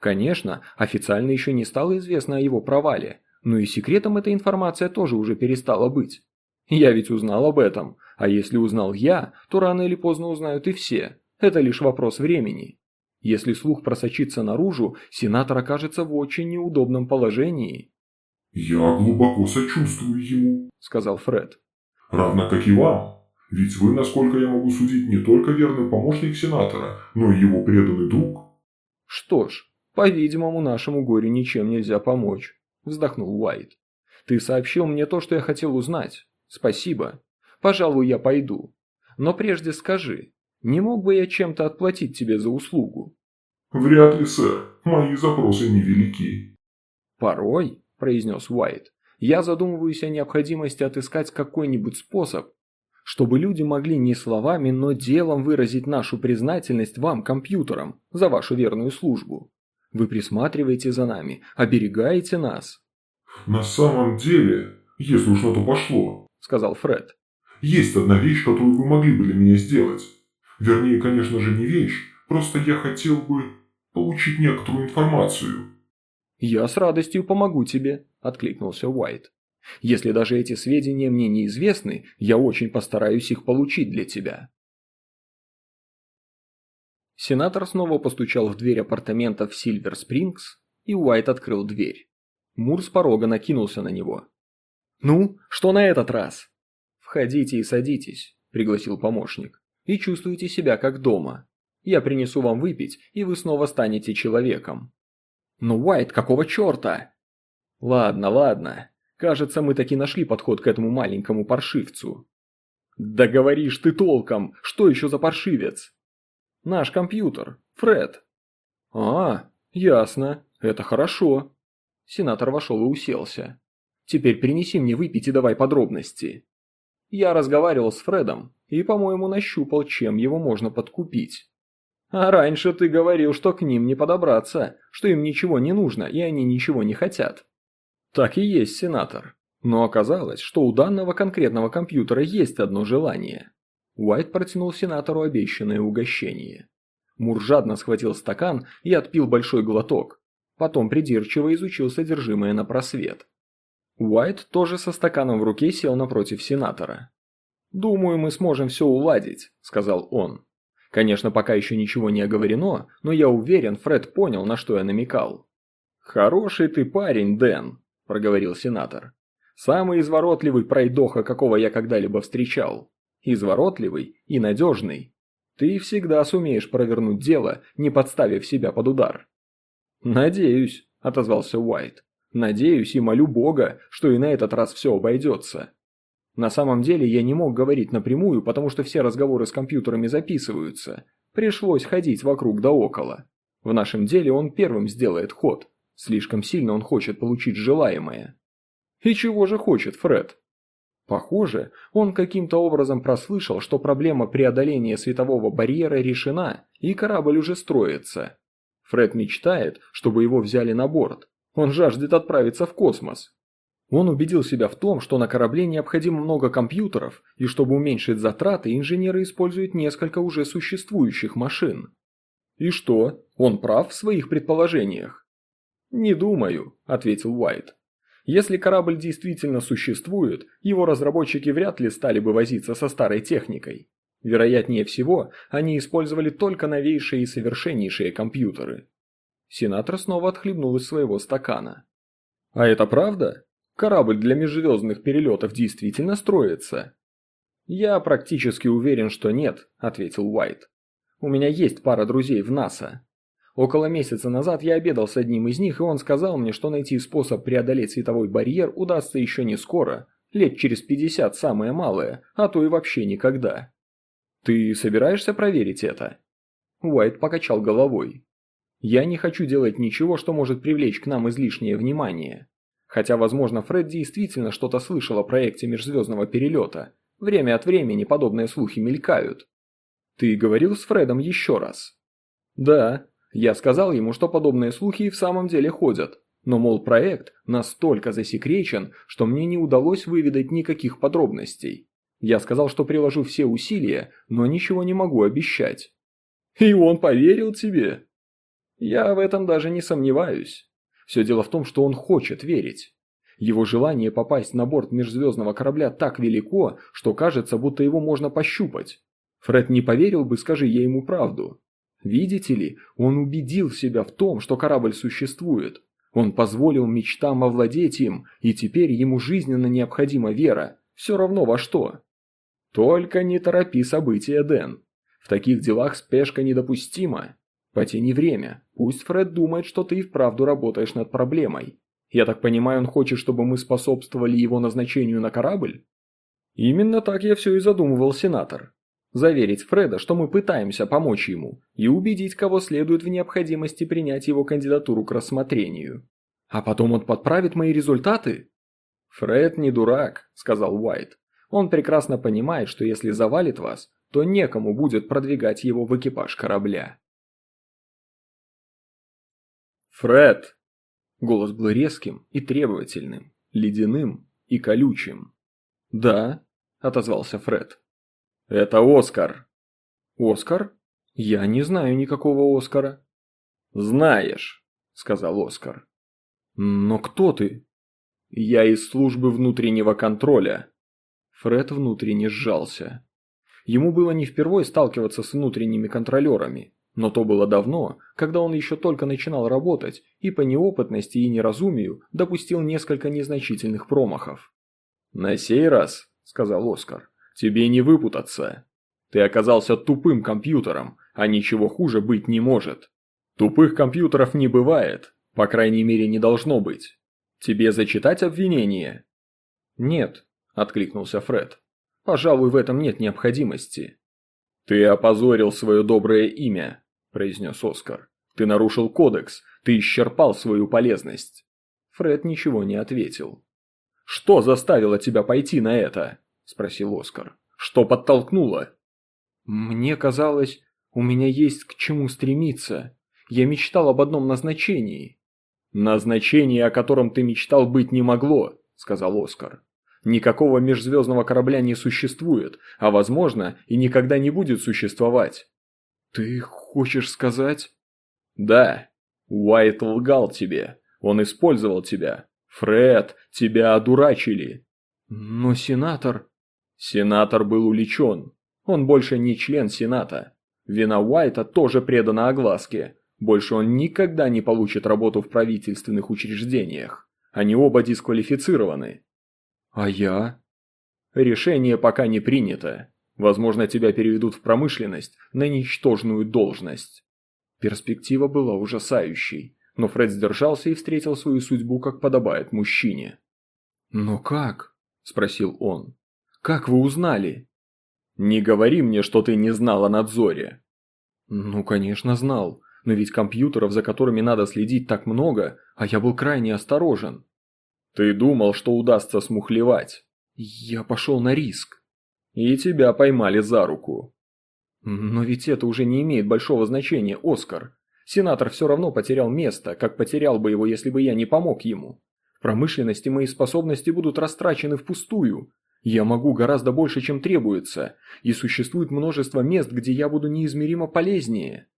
Конечно, официально еще не стало известно о его провале, но и секретом эта информация тоже уже перестала быть. Я ведь узнал об этом, а если узнал я, то рано или поздно узнают и все. Это лишь вопрос времени. Если слух просочится наружу, сенатор окажется в очень неудобном положении. «Я глубоко сочувствую ему», – сказал Фред. «Равно как и вам. Ведь вы, насколько я могу судить, не только верный помощник сенатора, но и его преданный друг». «Что ж, «По-видимому, нашему горю ничем нельзя помочь», – вздохнул Уайт. «Ты сообщил мне то, что я хотел узнать. Спасибо. Пожалуй, я пойду. Но прежде скажи, не мог бы я чем-то отплатить тебе за услугу?» Вряд ли, сэр. Мои запросы невелики. Порой, произнес Уайт, я задумываюсь о необходимости отыскать какой-нибудь способ, чтобы люди могли не словами, но делом выразить нашу признательность вам, компьютерам, за вашу верную службу. Вы присматриваете за нами, оберегаете нас. На самом деле, если уж на то пошло, сказал Фред. Есть одна вещь, которую вы могли бы для меня сделать. Вернее, конечно же, не вещь, просто я хотел бы получить некоторую информацию. «Я с радостью помогу тебе», – откликнулся Уайт. «Если даже эти сведения мне неизвестны, я очень постараюсь их получить для тебя». Сенатор снова постучал в дверь апартаментов Сильвер Спрингс, и Уайт открыл дверь. Мур с порога накинулся на него. «Ну, что на этот раз?» «Входите и садитесь», – пригласил помощник, – «и чувствуйте себя как дома. Я принесу вам выпить, и вы снова станете человеком». «Но, Уайт, какого черта?» «Ладно, ладно. Кажется, мы таки нашли подход к этому маленькому паршивцу». «Да говоришь ты толком! Что еще за паршивец?» «Наш компьютер. Фред». «А, ясно. Это хорошо». Сенатор вошел и уселся. «Теперь принеси мне выпить и давай подробности». Я разговаривал с Фредом и, по-моему, нащупал, чем его можно подкупить. А раньше ты говорил, что к ним не подобраться, что им ничего не нужно и они ничего не хотят. Так и есть, сенатор. Но оказалось, что у данного конкретного компьютера есть одно желание. Уайт протянул сенатору обещанное угощение. Мур жадно схватил стакан и отпил большой глоток. Потом придирчиво изучил содержимое на просвет. Уайт тоже со стаканом в руке сел напротив сенатора. «Думаю, мы сможем все уладить», – сказал он. Конечно, пока еще ничего не оговорено, но я уверен, Фред понял, на что я намекал. «Хороший ты парень, Дэн», – проговорил сенатор. «Самый изворотливый пройдоха, какого я когда-либо встречал. Изворотливый и надежный. Ты всегда сумеешь провернуть дело, не подставив себя под удар». «Надеюсь», – отозвался Уайт. «Надеюсь и молю Бога, что и на этот раз все обойдется». На самом деле я не мог говорить напрямую, потому что все разговоры с компьютерами записываются. Пришлось ходить вокруг да около. В нашем деле он первым сделает ход. Слишком сильно он хочет получить желаемое. И чего же хочет Фред? Похоже, он каким-то образом прослышал, что проблема преодоления светового барьера решена, и корабль уже строится. Фред мечтает, чтобы его взяли на борт. Он жаждет отправиться в космос. Он убедил себя в том, что на корабле необходимо много компьютеров, и чтобы уменьшить затраты, инженеры используют несколько уже существующих машин. И что, он прав в своих предположениях? «Не думаю», – ответил Уайт. «Если корабль действительно существует, его разработчики вряд ли стали бы возиться со старой техникой. Вероятнее всего, они использовали только новейшие и совершеннейшие компьютеры». Сенатор снова отхлебнул из своего стакана. «А это правда?» Корабль для межзвездных перелетов действительно строится?» «Я практически уверен, что нет», – ответил Уайт. «У меня есть пара друзей в НАСА. Около месяца назад я обедал с одним из них, и он сказал мне, что найти способ преодолеть световой барьер удастся еще не скоро, лет через пятьдесят самое малое, а то и вообще никогда. Ты собираешься проверить это?» Уайт покачал головой. «Я не хочу делать ничего, что может привлечь к нам излишнее внимание. Хотя, возможно, Фред действительно что-то слышал о проекте межзвездного перелета. Время от времени подобные слухи мелькают. Ты говорил с Фредом еще раз? Да. Я сказал ему, что подобные слухи и в самом деле ходят. Но, мол, проект настолько засекречен, что мне не удалось выведать никаких подробностей. Я сказал, что приложу все усилия, но ничего не могу обещать. И он поверил тебе? Я в этом даже не сомневаюсь. Все дело в том, что он хочет верить. Его желание попасть на борт межзвездного корабля так велико, что кажется, будто его можно пощупать. Фред не поверил бы, скажи я ему правду. Видите ли, он убедил себя в том, что корабль существует. Он позволил мечтам овладеть им, и теперь ему жизненно необходима вера, все равно во что. Только не торопи события, Дэн. В таких делах спешка недопустима. Потяни время. Пусть Фред думает, что ты и вправду работаешь над проблемой. Я так понимаю, он хочет, чтобы мы способствовали его назначению на корабль? Именно так я все и задумывал, сенатор. Заверить Фреда, что мы пытаемся помочь ему, и убедить кого следует в необходимости принять его кандидатуру к рассмотрению. А потом он подправит мои результаты? Фред не дурак, сказал Уайт. Он прекрасно понимает, что если завалит вас, то некому будет продвигать его в экипаж корабля. «Фред!» Голос был резким и требовательным, ледяным и колючим. «Да», – отозвался Фред. «Это Оскар». «Оскар? Я не знаю никакого Оскара». «Знаешь», – сказал Оскар. «Но кто ты?» «Я из службы внутреннего контроля». Фред внутренне сжался. Ему было не впервой сталкиваться с внутренними контролерами, но то было давно, когда он еще только начинал работать и по неопытности и неразумию допустил несколько незначительных промахов. «На сей раз», – сказал Оскар, – «тебе не выпутаться. Ты оказался тупым компьютером, а ничего хуже быть не может. Тупых компьютеров не бывает, по крайней мере не должно быть. Тебе зачитать обвинение?» «Нет», – откликнулся Фред. «Пожалуй, в этом нет необходимости». «Ты опозорил свое доброе имя», произнес Оскар. «Ты нарушил кодекс, ты исчерпал свою полезность». Фред ничего не ответил. «Что заставило тебя пойти на это?» – спросил Оскар. «Что подтолкнуло?» «Мне казалось, у меня есть к чему стремиться. Я мечтал об одном назначении». «Назначение, о котором ты мечтал, быть не могло», – сказал Оскар. «Никакого межзвездного корабля не существует, а, возможно, и никогда не будет существовать. «Ты хочешь сказать?» «Да. Уайт лгал тебе. Он использовал тебя. Фред, тебя одурачили». «Но сенатор...» «Сенатор был уличен. Он больше не член Сената. Вина Уайта тоже предана огласке. Больше он никогда не получит работу в правительственных учреждениях. Они оба дисквалифицированы». «А я?» «Решение пока не принято. Возможно, тебя переведут в промышленность на ничтожную должность. Перспектива была ужасающей, но Фред сдержался и встретил свою судьбу, как подобает мужчине. «Но как?» – спросил он. «Как вы узнали?» «Не говори мне, что ты не знал о надзоре». «Ну, конечно, знал. Но ведь компьютеров, за которыми надо следить, так много, а я был крайне осторожен». «Ты думал, что удастся смухлевать?» «Я пошел на риск». И тебя поймали за руку. Но ведь это уже не имеет большого значения, Оскар. Сенатор все равно потерял место, как потерял бы его, если бы я не помог ему. В промышленности мои способности будут растрачены впустую. Я могу гораздо больше, чем требуется, и существует множество мест, где я буду неизмеримо полезнее.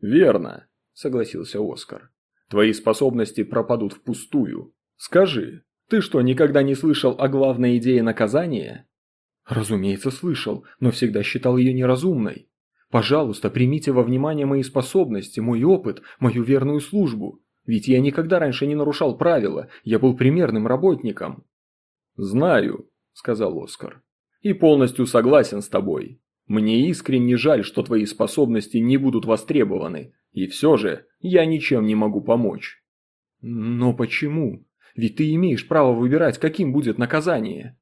Верно, согласился Оскар. Твои способности пропадут впустую. Скажи, ты что, никогда не слышал о главной идее наказания? Разумеется, слышал, но всегда считал ее неразумной. Пожалуйста, примите во внимание мои способности, мой опыт, мою верную службу. Ведь я никогда раньше не нарушал правила, я был примерным работником. Знаю, сказал Оскар. И полностью согласен с тобой. Мне искренне жаль, что твои способности не будут востребованы, и все же я ничем не могу помочь. Но почему? Ведь ты имеешь право выбирать, каким будет наказание.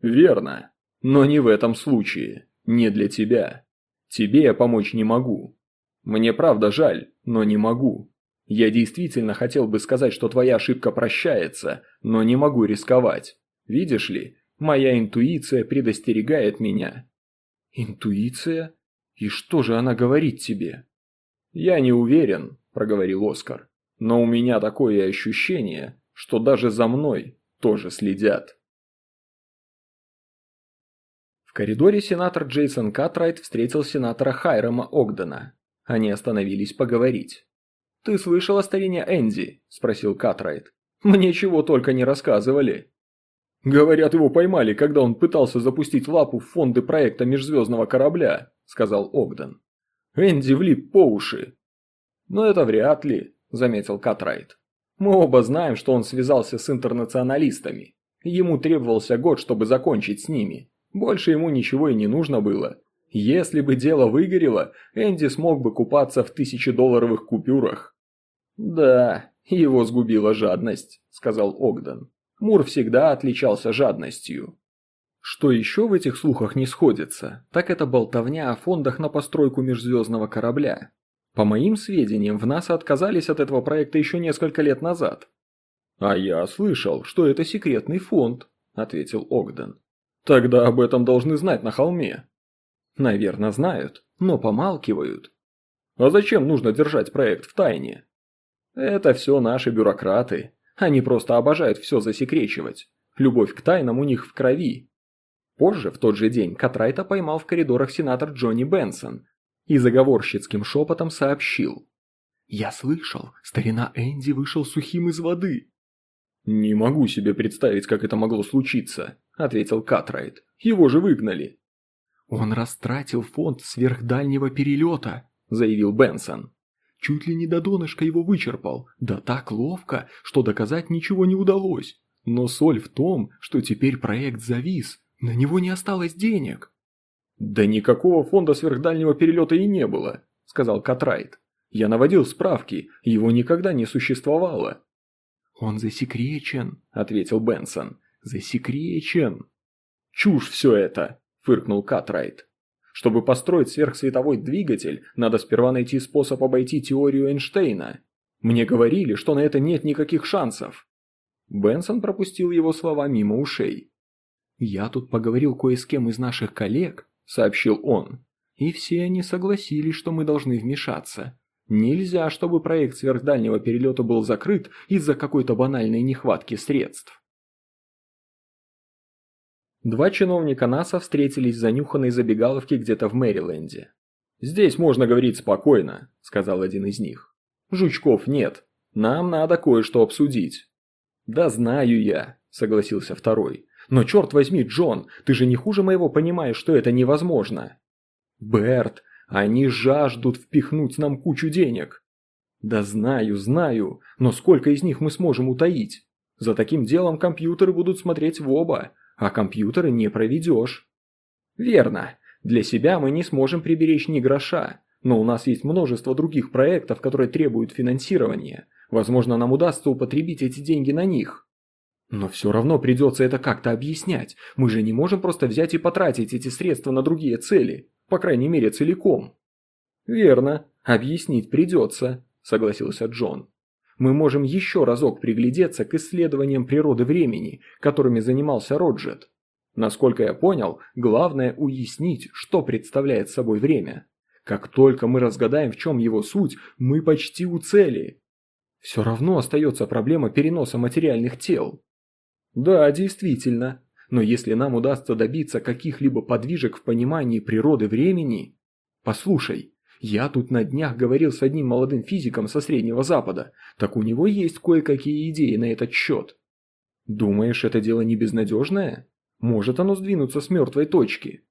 Верно. Но не в этом случае. Не для тебя. Тебе я помочь не могу. Мне правда жаль, но не могу. Я действительно хотел бы сказать, что твоя ошибка прощается, но не могу рисковать. Видишь ли, моя интуиция предостерегает меня. Интуиция? И что же она говорит тебе? Я не уверен, проговорил Оскар. Но у меня такое ощущение, что даже за мной тоже следят. В коридоре сенатор Джейсон Катрайт встретил сенатора Хайрама Огдена. Они остановились поговорить. «Ты слышал о старине Энди?» – спросил Катрайт. «Мне чего только не рассказывали». «Говорят, его поймали, когда он пытался запустить лапу в фонды проекта межзвездного корабля», – сказал Огден. «Энди влип по уши». «Но это вряд ли», – заметил Катрайт. «Мы оба знаем, что он связался с интернационалистами. Ему требовался год, чтобы закончить с ними. Больше ему ничего и не нужно было. Если бы дело выгорело, Энди смог бы купаться в тысячедолларовых купюрах. «Да, его сгубила жадность», – сказал Огден. Мур всегда отличался жадностью. Что еще в этих слухах не сходится, так это болтовня о фондах на постройку межзвездного корабля. По моим сведениям, в НАСА отказались от этого проекта еще несколько лет назад. «А я слышал, что это секретный фонд», – ответил Огден. «Тогда об этом должны знать на холме». «Наверное, знают, но помалкивают». «А зачем нужно держать проект в тайне?» «Это все наши бюрократы. Они просто обожают все засекречивать. Любовь к тайнам у них в крови. Позже, в тот же день, Катрайта поймал в коридорах сенатор Джонни Бенсон и заговорщицким шепотом сообщил. «Я слышал, старина Энди вышел сухим из воды». «Не могу себе представить, как это могло случиться», – ответил Катрайт. «Его же выгнали». «Он растратил фонд сверхдальнего перелета», – заявил Бенсон. «Чуть ли не до донышка его вычерпал, да так ловко, что доказать ничего не удалось. Но соль в том, что теперь проект завис, на него не осталось денег. Да никакого фонда сверхдальнего перелета и не было, сказал Катрайт. Я наводил справки, его никогда не существовало. Он засекречен, ответил Бенсон. Засекречен. Чушь все это, фыркнул Катрайт. Чтобы построить сверхсветовой двигатель, надо сперва найти способ обойти теорию Эйнштейна. Мне говорили, что на это нет никаких шансов. Бенсон пропустил его слова мимо ушей. «Я тут поговорил кое с кем из наших коллег», – сообщил он. «И все они согласились, что мы должны вмешаться. Нельзя, чтобы проект сверхдальнего перелета был закрыт из-за какой-то банальной нехватки средств». Два чиновника НАСА встретились в занюханной забегаловке где-то в Мэриленде. «Здесь можно говорить спокойно», – сказал один из них. «Жучков нет. Нам надо кое-что обсудить». «Да знаю я», – согласился второй. Но черт возьми, Джон, ты же не хуже моего понимаешь, что это невозможно. Берт, они жаждут впихнуть нам кучу денег. Да знаю, знаю, но сколько из них мы сможем утаить? За таким делом компьютеры будут смотреть в оба, а компьютеры не проведешь. Верно, для себя мы не сможем приберечь ни гроша, но у нас есть множество других проектов, которые требуют финансирования. Возможно, нам удастся употребить эти деньги на них. Но все равно придется это как-то объяснять. Мы же не можем просто взять и потратить эти средства на другие цели. По крайней мере, целиком. Верно, объяснить придется, согласился Джон. Мы можем еще разок приглядеться к исследованиям природы времени, которыми занимался Роджет. Насколько я понял, главное уяснить, что представляет собой время. Как только мы разгадаем, в чем его суть, мы почти у цели. Все равно остается проблема переноса материальных тел. Да, действительно. Но если нам удастся добиться каких-либо подвижек в понимании природы времени... Послушай, я тут на днях говорил с одним молодым физиком со Среднего Запада, так у него есть кое-какие идеи на этот счет. Думаешь, это дело не безнадежное? Может оно сдвинуться с мертвой точки?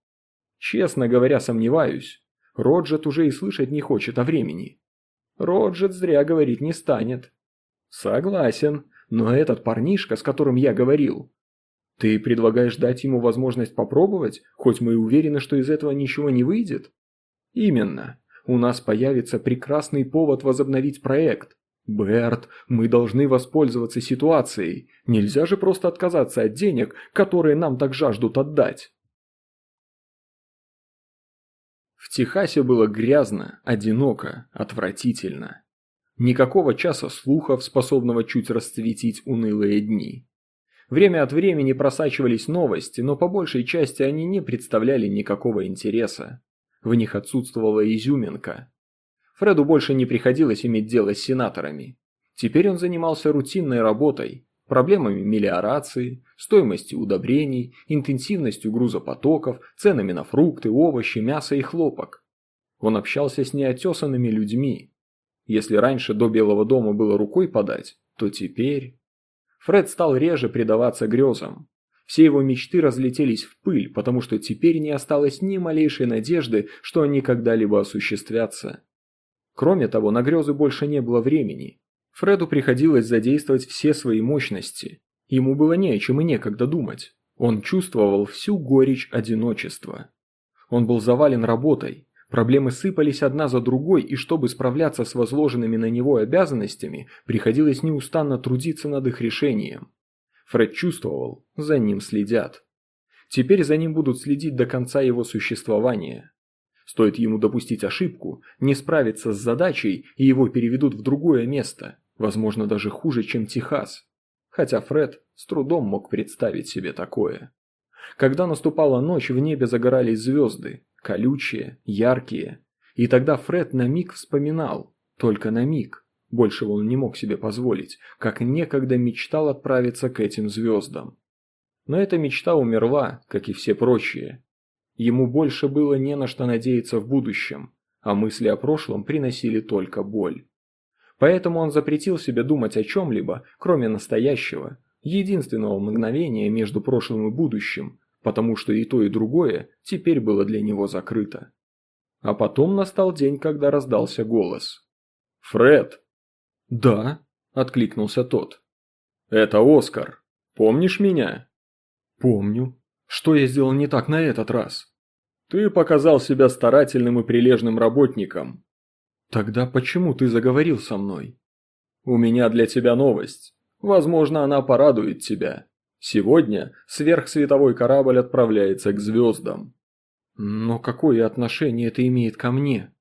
Честно говоря, сомневаюсь. Роджет уже и слышать не хочет о времени. Роджет зря говорить не станет. Согласен, но этот парнишка, с которым я говорил... Ты предлагаешь дать ему возможность попробовать, хоть мы и уверены, что из этого ничего не выйдет? Именно. У нас появится прекрасный повод возобновить проект. Берт, мы должны воспользоваться ситуацией. Нельзя же просто отказаться от денег, которые нам так жаждут отдать. В Техасе было грязно, одиноко, отвратительно. Никакого часа слухов, способного чуть расцветить унылые дни. Время от времени просачивались новости, но по большей части они не представляли никакого интереса. В них отсутствовала изюминка. Фреду больше не приходилось иметь дело с сенаторами. Теперь он занимался рутинной работой, проблемами мелиорации, стоимостью удобрений, интенсивностью грузопотоков, ценами на фрукты, овощи, мясо и хлопок. Он общался с неотесанными людьми, если раньше до Белого дома было рукой подать, то теперь... Фред стал реже предаваться грезам. Все его мечты разлетелись в пыль, потому что теперь не осталось ни малейшей надежды, что они когда-либо осуществятся. Кроме того, на грезы больше не было времени. Фреду приходилось задействовать все свои мощности. Ему было не о чем и некогда думать. Он чувствовал всю горечь одиночества. Он был завален работой, Проблемы сыпались одна за другой, и чтобы справляться с возложенными на него обязанностями, приходилось неустанно трудиться над их решением. Фред чувствовал, за ним следят. Теперь за ним будут следить до конца его существования. Стоит ему допустить ошибку, не справиться с задачей, и его переведут в другое место, возможно, даже хуже, чем Техас. Хотя Фред с трудом мог представить себе такое. Когда наступала ночь, в небе загорались звезды, колючие, яркие. И тогда Фред на миг вспоминал, только на миг, большего он не мог себе позволить, как некогда мечтал отправиться к этим звездам. Но эта мечта умерла, как и все прочие. Ему больше было не на что надеяться в будущем, а мысли о прошлом приносили только боль. Поэтому он запретил себе думать о чем-либо, кроме настоящего, единственного мгновения между прошлым и будущим, потому что и то, и другое теперь было для него закрыто. А потом настал день, когда раздался голос. «Фред!» «Да», – откликнулся тот. «Это Оскар. Помнишь меня?» «Помню. Что я сделал не так на этот раз?» «Ты показал себя старательным и прилежным работником». «Тогда почему ты заговорил со мной?» «У меня для тебя новость. Возможно, она порадует тебя. Сегодня сверхсветовой корабль отправляется к звездам». «Но какое отношение это имеет ко мне?»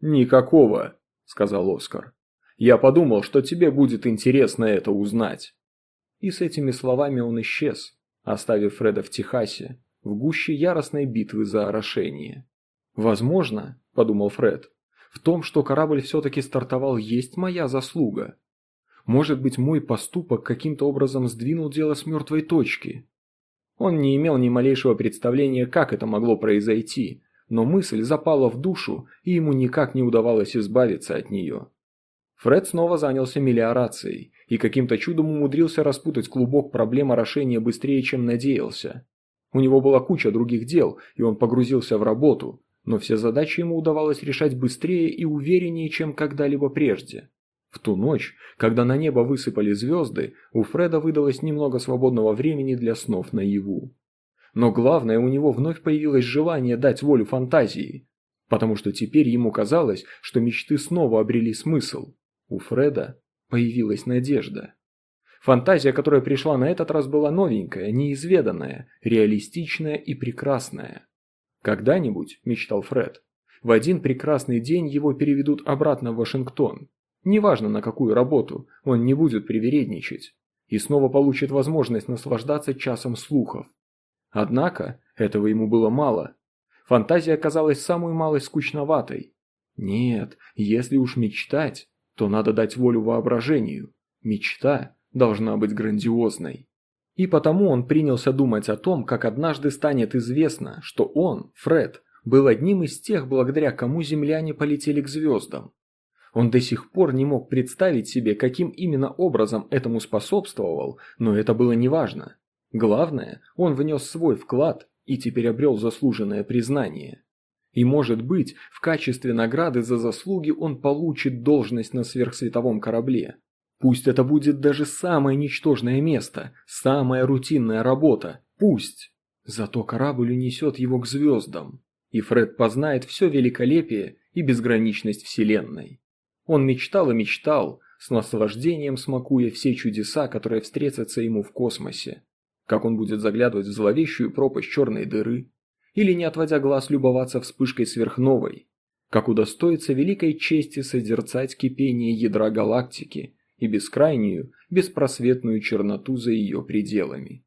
«Никакого», – сказал Оскар. «Я подумал, что тебе будет интересно это узнать». И с этими словами он исчез, оставив Фреда в Техасе, в гуще яростной битвы за орошение. «Возможно», – подумал Фред, – «в том, что корабль все-таки стартовал, есть моя заслуга. Может быть, мой поступок каким-то образом сдвинул дело с мертвой точки. Он не имел ни малейшего представления, как это могло произойти, но мысль запала в душу, и ему никак не удавалось избавиться от нее. Фред снова занялся мелиорацией и каким-то чудом умудрился распутать клубок проблем орошения быстрее, чем надеялся. У него была куча других дел, и он погрузился в работу, но все задачи ему удавалось решать быстрее и увереннее, чем когда-либо прежде. В ту ночь, когда на небо высыпали звезды, у Фреда выдалось немного свободного времени для снов наяву. Но главное, у него вновь появилось желание дать волю фантазии, потому что теперь ему казалось, что мечты снова обрели смысл. У Фреда появилась надежда. Фантазия, которая пришла на этот раз, была новенькая, неизведанная, реалистичная и прекрасная. «Когда-нибудь», – мечтал Фред, – «в один прекрасный день его переведут обратно в Вашингтон, Неважно на какую работу, он не будет привередничать. И снова получит возможность наслаждаться часом слухов. Однако, этого ему было мало. Фантазия оказалась самой малой скучноватой. Нет, если уж мечтать, то надо дать волю воображению. Мечта должна быть грандиозной. И потому он принялся думать о том, как однажды станет известно, что он, Фред, был одним из тех, благодаря кому земляне полетели к звездам. Он до сих пор не мог представить себе, каким именно образом этому способствовал, но это было неважно. Главное, он внес свой вклад и теперь обрел заслуженное признание. И может быть, в качестве награды за заслуги он получит должность на сверхсветовом корабле. Пусть это будет даже самое ничтожное место, самая рутинная работа, пусть. Зато корабль унесет его к звездам, и Фред познает все великолепие и безграничность Вселенной. Он мечтал и мечтал, с наслаждением смакуя все чудеса, которые встретятся ему в космосе. Как он будет заглядывать в зловещую пропасть черной дыры, или не отводя глаз любоваться вспышкой сверхновой, как удостоится великой чести созерцать кипение ядра галактики и бескрайнюю, беспросветную черноту за ее пределами.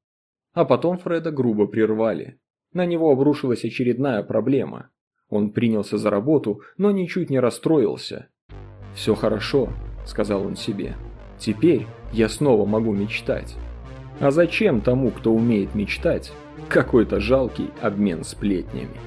А потом Фреда грубо прервали. На него обрушилась очередная проблема. Он принялся за работу, но ничуть не расстроился. «Все хорошо», – сказал он себе. «Теперь я снова могу мечтать». А зачем тому, кто умеет мечтать, какой-то жалкий обмен сплетнями?